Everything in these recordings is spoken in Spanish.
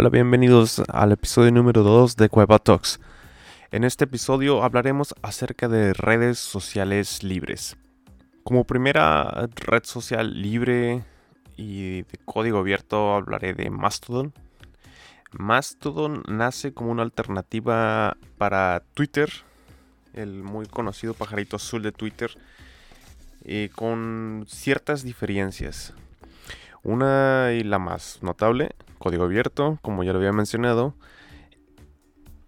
Hola, bienvenidos al episodio número 2 de Cueva Talks. En este episodio hablaremos acerca de redes sociales libres. Como primera red social libre y de código abierto hablaré de Mastodon. Mastodon nace como una alternativa para Twitter, el muy conocido pajarito azul de Twitter, eh, con ciertas diferencias. Una y la más notable, código abierto, como ya lo había mencionado.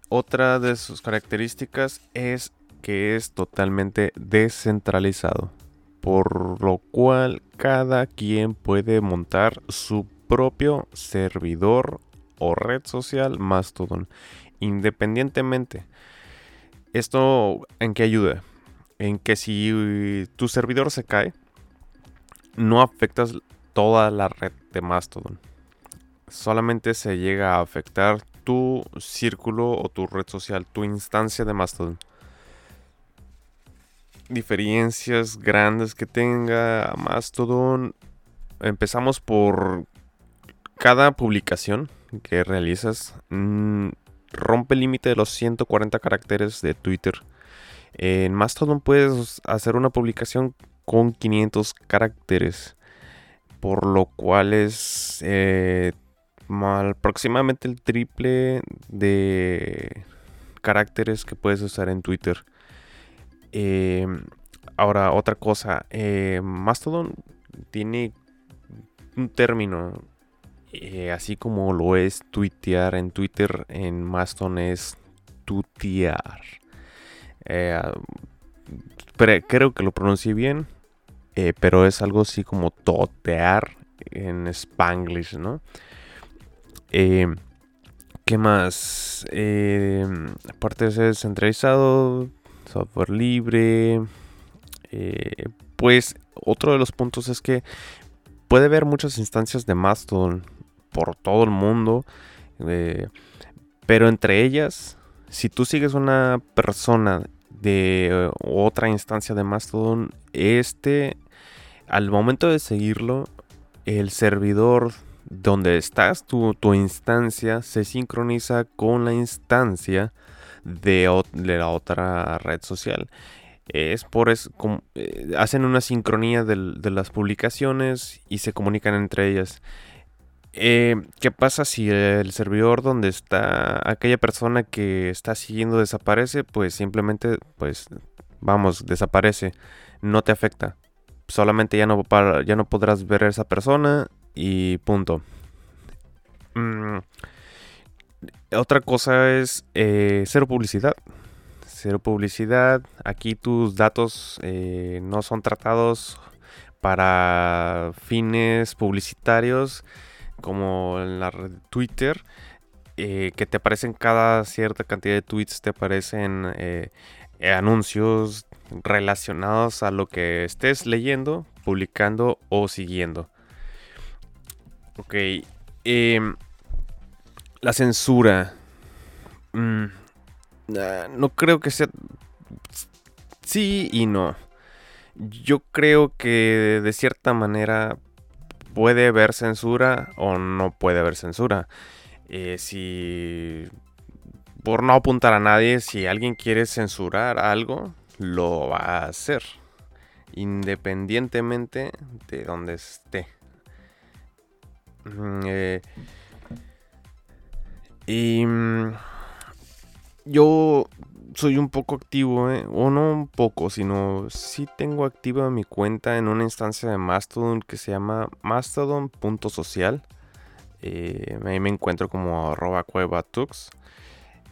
Otra de sus características es que es totalmente descentralizado, por lo cual cada quien puede montar su propio servidor o red social Mastodon, independientemente. ¿Esto en qué ayuda? En que si tu servidor se cae, no afectas toda la red de Mastodon. Solamente se llega a afectar tu círculo o tu red social, tu instancia de Mastodon. Diferencias grandes que tenga Mastodon. Empezamos por cada publicación que realizas. Mm, rompe el límite de los 140 caracteres de Twitter. En Mastodon puedes hacer una publicación con 500 caracteres por lo cual es eh, aproximadamente el triple de caracteres que puedes usar en Twitter. Em, ahora, otra cosa, eh, Mastodon tiene un término, eh, así como lo es tuitear en Twitter, en Mastodon es tutear. creo que lo pronuncié bien. Eh, pero es algo así como totear en spanglish, ¿no? Eh, ¿Qué más? Eh, aparte de ser descentralizado, software libre, pues otro de los puntos es que puede haber muchas instancias de Mastodon por todo el mundo, pero entre ellas, si tú sigues una persona de otra instancia de Mastodon, este al momento de seguirlo, el servidor donde estás, tu, instancia, se sincroniza con la instancia de, la otra red social. Es por eso, eh, hacen una sincronía de, las publicaciones y se comunican entre ellas. Eh, ¿Qué pasa si el servidor donde está aquella persona que está siguiendo desaparece? Pues simplemente, pues, vamos, desaparece. No te afecta solamente ya no, ya no podrás ver a esa persona y punto. Mm, otra cosa es eh, cero publicidad. Cero publicidad. Aquí tus datos eh, no son tratados para fines publicitarios como en la red Twitter. Eh, que te aparecen cada cierta cantidad de tweets, te aparecen anuncios relacionados a lo que estés leyendo, publicando o siguiendo. Ok. Em, la censura. Mm, ah, no creo que sea... Sí y no. Yo creo que de cierta manera puede haber censura o no puede haber censura. Eh, si por no apuntar a nadie, si alguien quiere censurar algo, lo va a hacer. Independientemente de donde esté. Mm, eh, y mm, yo soy un poco activo, eh, o no un poco, sino sí tengo activa mi cuenta en una instancia de Mastodon que se llama mastodon.social. Eh, ahí me encuentro como arroba cuevatux.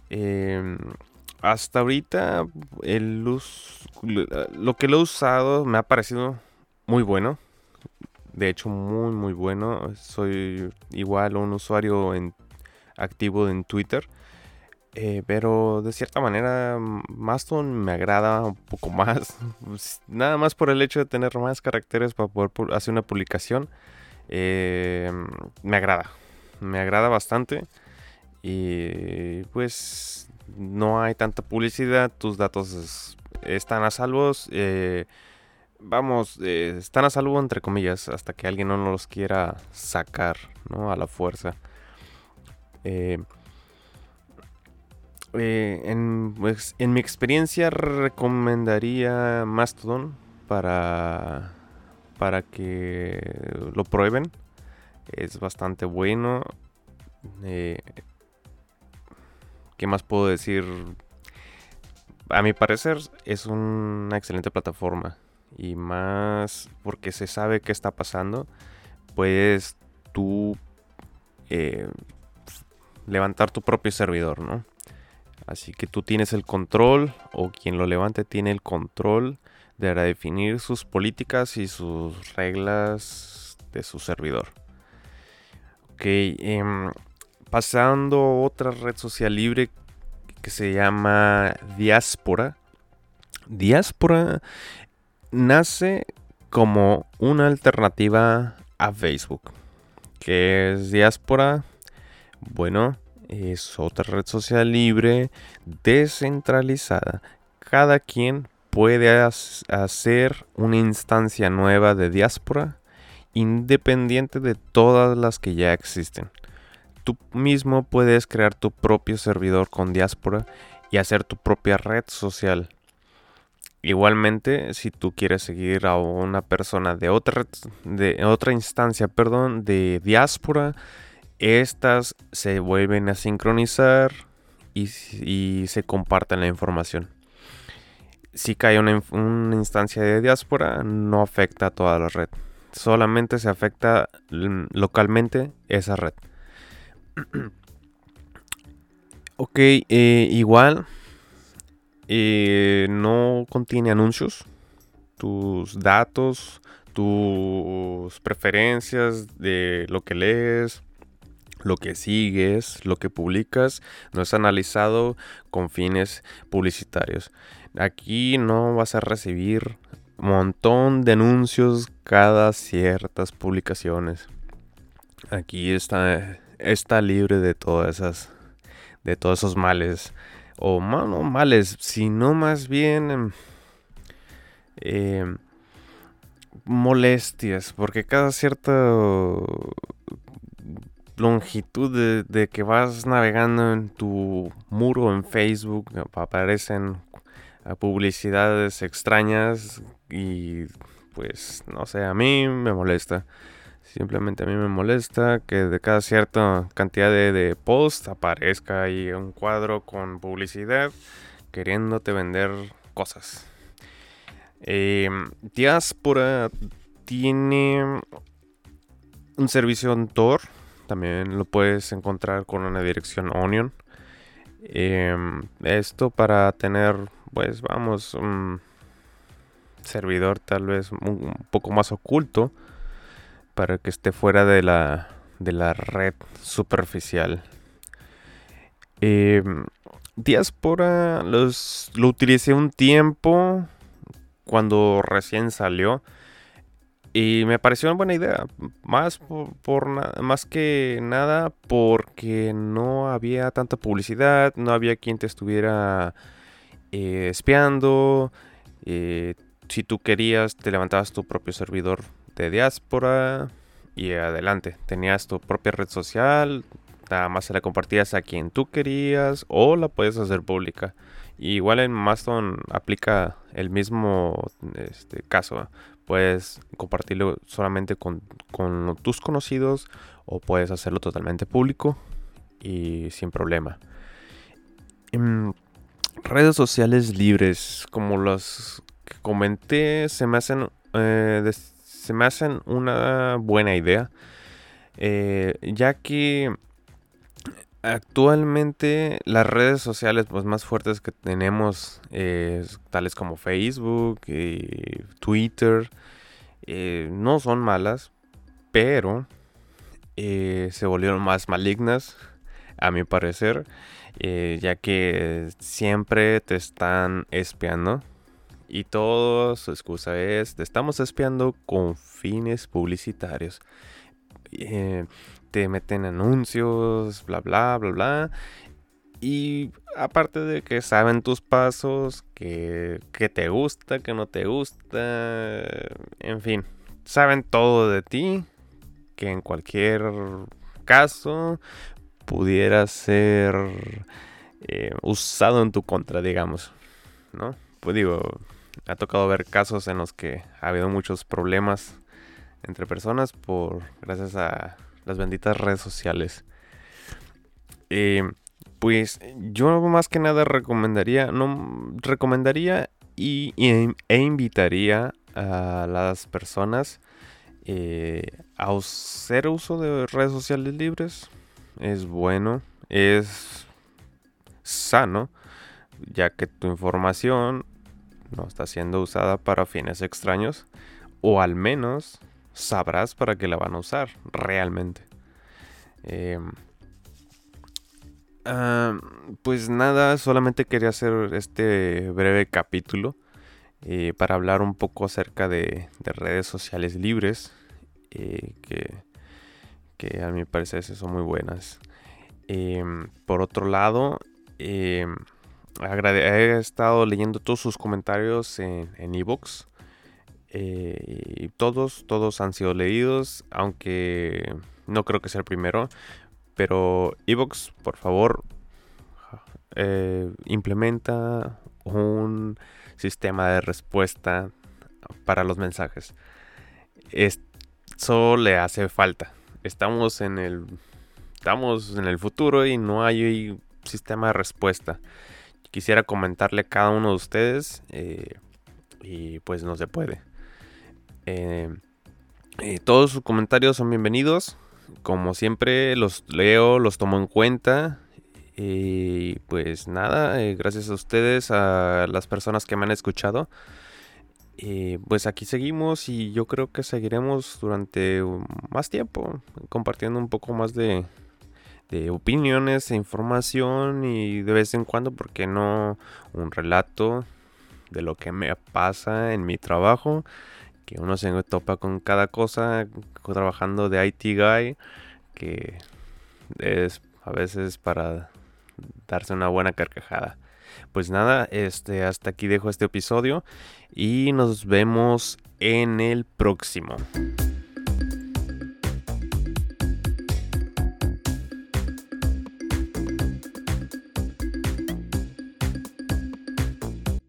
Eh, hasta ahorita el luz, lo que lo he usado me ha parecido muy bueno. De hecho, muy muy bueno. Soy igual un usuario en, activo en Twitter. Eh, pero de cierta manera Mastodon me agrada un poco más. Nada más por el hecho de tener más caracteres para poder hacer una publicación. Eh, me agrada. Me agrada bastante. Y pues no hay tanta publicidad, tus datos están a salvos. Eh, vamos, eh, están a salvo entre comillas hasta que alguien no los quiera sacar ¿no? a la fuerza. Eh, en, pues, en mi experiencia recomendaría Mastodon para, para que lo prueben. Es bastante bueno. Eh, ¿Qué más puedo decir? A mi parecer es una excelente plataforma. Y más porque se sabe qué está pasando. Puedes tú eh, levantar tu propio servidor, ¿no? Así que tú tienes el control o quien lo levante tiene el control de definir sus políticas y sus reglas de su servidor. Ok, em, pasando a otra red social libre que se llama Diáspora. Diáspora nace como una alternativa a Facebook. ¿Qué es Diáspora? Bueno, es otra red social libre, descentralizada. Cada quien puede hacer una instancia nueva de diáspora independiente de todas las que ya existen. Tú mismo puedes crear tu propio servidor con diáspora y hacer tu propia red social. Igualmente, si tú quieres seguir a una persona de otra, de otra instancia, perdón, de diáspora, estas se vuelven a sincronizar y, se comparten la información. Si cae una, instancia de diáspora, no afecta a toda la red. Solamente se afecta localmente esa red. ok, eh, igual eh, no contiene anuncios. Tus datos, tus preferencias de lo que lees, lo que sigues, lo que publicas, no es analizado con fines publicitarios. Aquí no vas a recibir montón de anuncios cada ciertas publicaciones. Aquí está, está libre de todas esas, de todos esos males. O no males, sino más bien eh, molestias. Porque cada cierto longitud de, que vas navegando en tu muro en Facebook, aparecen publicidades extrañas y pues no sé, a mí me molesta. Simplemente a mí me molesta que de cada cierta cantidad de, de post aparezca ahí un cuadro con publicidad queriéndote vender cosas. Eh, Diaspora tiene un servicio en Tor también lo puedes encontrar con una dirección onion. Em, esto para tener, pues vamos, un servidor tal vez un, poco más oculto para que esté fuera de la, de la red superficial. Eh, Diaspora los, lo utilicé un tiempo cuando recién salió. Y me pareció una buena idea. Más, por, más que nada porque no había tanta publicidad, no había quien te estuviera eh, espiando. Eh, si tú querías, te levantabas tu propio servidor de diáspora y adelante. Tenías tu propia red social, nada más se la compartías a quien tú querías o la puedes hacer pública. igual en Mastodon aplica el mismo este, caso. Puedes compartirlo solamente con, tus conocidos o puedes hacerlo totalmente público y sin problema. En redes sociales libres, como las que comenté, se me hacen, eh, se me hacen una buena idea. Eh, ya que actualmente las redes sociales pues, más fuertes que tenemos, tales como Facebook y Twitter, eh, no son malas, pero eh, se volvieron más malignas, a mi parecer, eh, ya que siempre te están espiando. Y todo su excusa es, te estamos espiando con fines publicitarios. te meten anuncios, bla, bla, bla, bla. Y aparte de que saben tus pasos, que, te gusta, que no te gusta, en fin, saben todo de ti, que en cualquier caso pudiera ser eh, usado en tu contra, digamos, ¿no? Pues digo, ha tocado ver casos en los que ha habido muchos problemas entre personas por gracias a las benditas redes sociales. Eh, pues yo más que nada recomendaría, no recomendaría y, e invitaría a las personas eh, a hacer uso de redes sociales libres. Es bueno, es sano, ya que tu información no está siendo usada para fines extraños, o al menos sabrás para qué la van a usar realmente. Em, pues nada, solamente quería hacer este breve capítulo eh, para hablar un poco acerca de, redes sociales libres, eh, que, que, a mi parecer son muy buenas. Em, por otro lado, he estado leyendo todos sus comentarios en Evox. Eh, y todos, todos han sido leídos, aunque no creo que sea el primero. Pero Evox, por favor, eh, implementa un sistema de respuesta para los mensajes. Eso le hace falta. Estamos en el estamos en el futuro y no hay sistema de respuesta. Quisiera comentarle a cada uno de ustedes eh, y pues no se puede. Eh, todos sus comentarios son bienvenidos. Como siempre, los leo, los tomo en cuenta. Y pues nada, eh, gracias a ustedes, a las personas que me han escuchado. pues aquí seguimos y yo creo que seguiremos durante más tiempo compartiendo un poco más de, de opiniones e información y de vez en cuando, ¿por qué no? Un relato de lo que me pasa en mi trabajo que uno se topa con cada cosa trabajando de IT guy que es a veces para darse una buena carcajada. Pues nada, este hasta aquí dejo este episodio y nos vemos en el próximo.